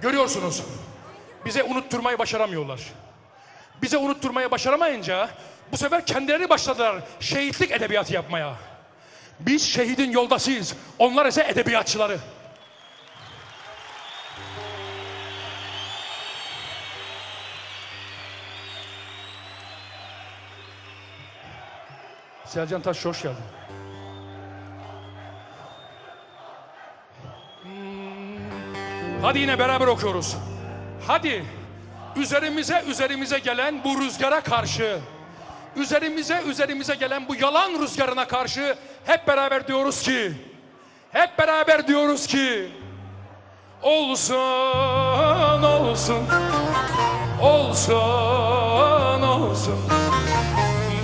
Görüyorsunuz. Bize unutturmayı başaramıyorlar. Bize unutturmayı başaramayınca bu sefer kendileri başladılar şehitlik edebiyatı yapmaya. Biz şehidin yoldasıyız. Onlar ise edebiyatçıları. Selcan Taş hoş geldin. Hadi yine beraber okuyoruz. Hadi üzerimize üzerimize gelen bu rüzgara karşı üzerimize üzerimize gelen bu yalan rüzgarına karşı hep beraber diyoruz ki hep beraber diyoruz ki olsun olsun olsun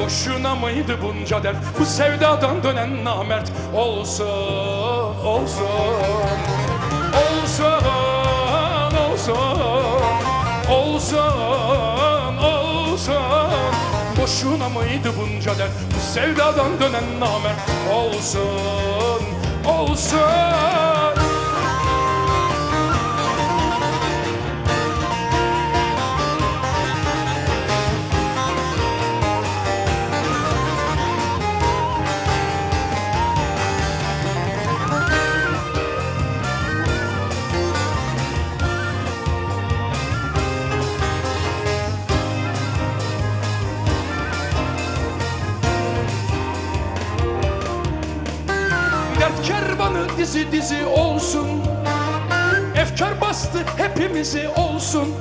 Boşuna mıydı bunca dert? Bu sevdadan dönen namert. Olsun, olsun Olsun, olsun Olsun, olsun Boşuna mıydı bunca dert? Bu sevdadan dönen namert. Olsun, olsun dizi dizi olsun. Efkar bastı hepimizi olsun.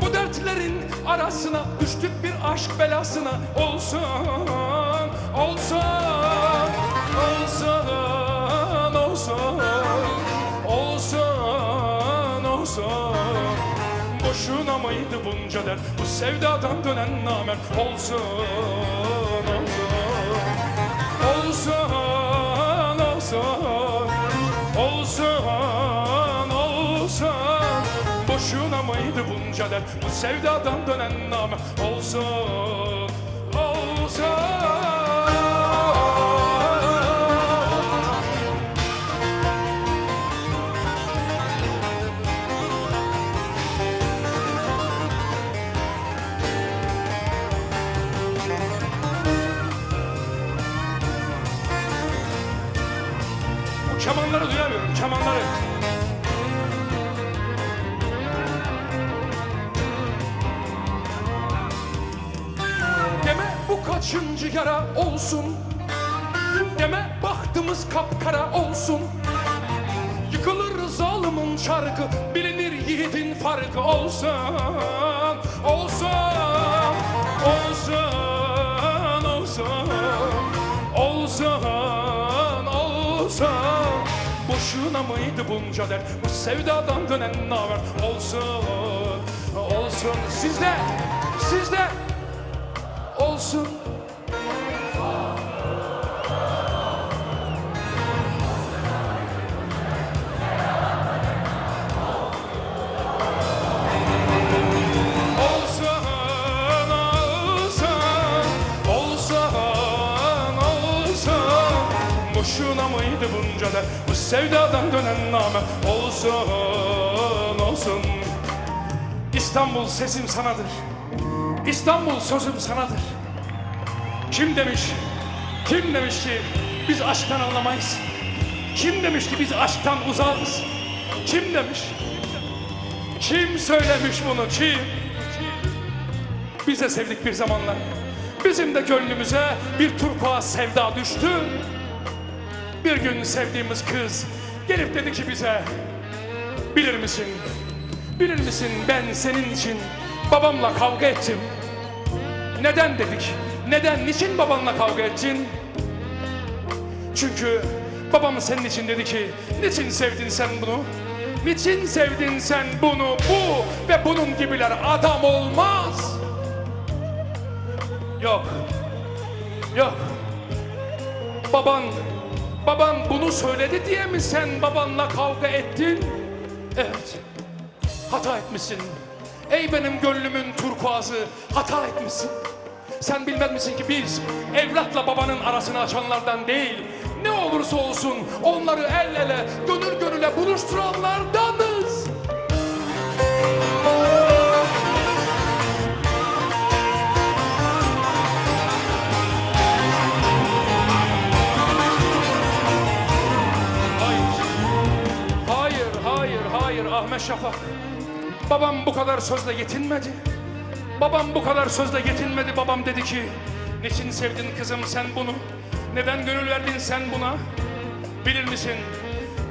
Bu dertlerin arasına düştük bir aşk belasına. Olsun, olsun, olsun, olsun Olsun, Boşuna mıydı bunca dert? Bu sevdadan dönen Olsun, olsun dert Bu sevdadan dönen nam Olsun, olsun Bu kemanları duyamıyorum, kemanları. Kaçıncı yara olsun. Deme bahtımız kapkara olsun. Yıkılır zalimin şarkı Bilinir yiğidin farkı olsun. Olsun Olsun Olsun. Olsun Olsun. Boşuna mıydı bunca dert? Bu sevdadan dönen namer? Olsun Olsun. Sizde Sizde Olsun. Boşuna mıydı bunca dert Bu sevdadan dönen name Olsun, olsun. İstanbul sesim sanadır. İstanbul sözüm sanadır Kim demiş, kim demiş ki biz aşktan anlamayız Kim demiş ki biz aşktan uzağız Kim demiş kim söylemiş bunu kim? Bize sevdik bir zamanlar. Bizim de gönlümüze bir turkuaz sevda düştü. Bir gün sevdiğimiz kız gelip dedi ki bize Bilir misin? Bilir misin ben senin için babamla kavga ettim. Neden dedik? Neden? Niçin babanla kavga ettin? Çünkü babam senin için dedi ki niçin sevdin sen bunu? Niçin sevdin sen bunu? Bu ve bunun gibiler adam olmaz. Yok. Yok. Baban baban bunu söyledi diye mi sen babanla kavga ettin? Evet. Hata etmişsin. Ey benim gönlümün turkuazı hata etmişsin. Sen bilmez misin ki biz evlatla babanın arasını açanlardan değil, ne olursa olsun onları el ele, gönül gönüle buluşturanlardanız. Hayır. Hayır, hayır, Ahmet Şafak. Babam bu kadar sözle yetinmedi. Babam bu kadar sözle yetinmedi. Babam dedi ki, niçin sevdin kızım sen bunu? Neden gönül verdin sen buna? Bilir misin?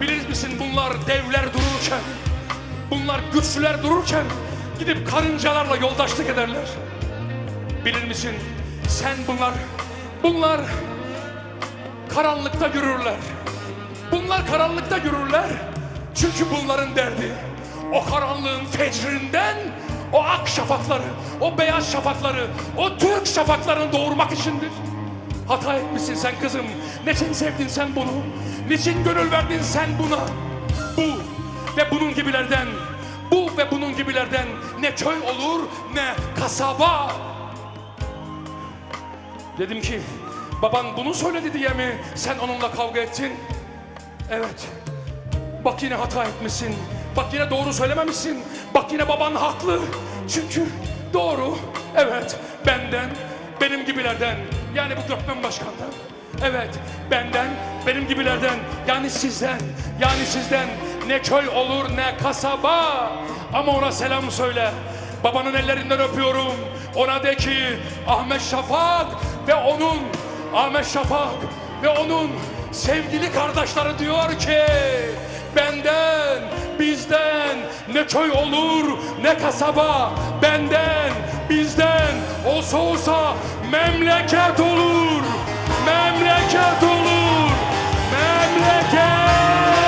Bilir misin bunlar devler dururken, bunlar güçlüler dururken gidip karıncalarla yoldaşlık ederler. Bilir misin? Sen bunlar, bunlar karanlıkta yürürler. Bunlar karanlıkta yürürler. Çünkü bunların derdi o karanlığın fecrinden o ak şafakları, o beyaz şafakları, o Türk şafaklarını doğurmak içindir. Hata etmişsin sen kızım. Niçin sevdin sen bunu? Niçin gönül verdin sen buna? Bu ve bunun gibilerden, bu ve bunun gibilerden ne köy olur ne kasaba. Dedim ki baban bunu söyledi diye mi sen onunla kavga ettin? Evet. Bak yine hata etmişsin. Bak yine doğru söylememişsin. Bak yine baban haklı. Çünkü doğru. Evet benden, benim gibilerden. Yani bu Gökmen Başkan'dan. Evet benden, benim gibilerden. Yani sizden, yani sizden. Ne köy olur ne kasaba. Ama ona selam söyle. Babanın ellerinden öpüyorum. Ona de ki Ahmet Şafak ve onun Ahmet Şafak ve onun sevgili kardeşleri diyor ki benden ne köy olur ne kasaba benden bizden olsa olsa memleket olur memleket olur memleket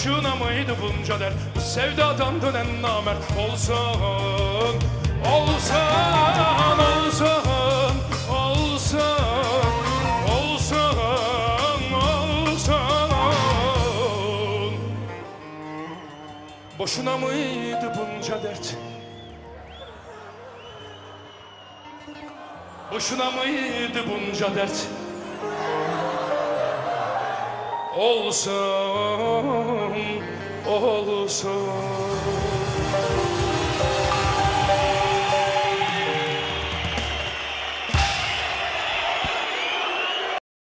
Boşuna mıydı bunca dert. Bu sevdadan dönen namert Olsan, olsan, olsan, olsan Olsan, olsan. Boşuna mıydı bunca dert? Boşuna mıydı bunca dert? Olsun, olsun.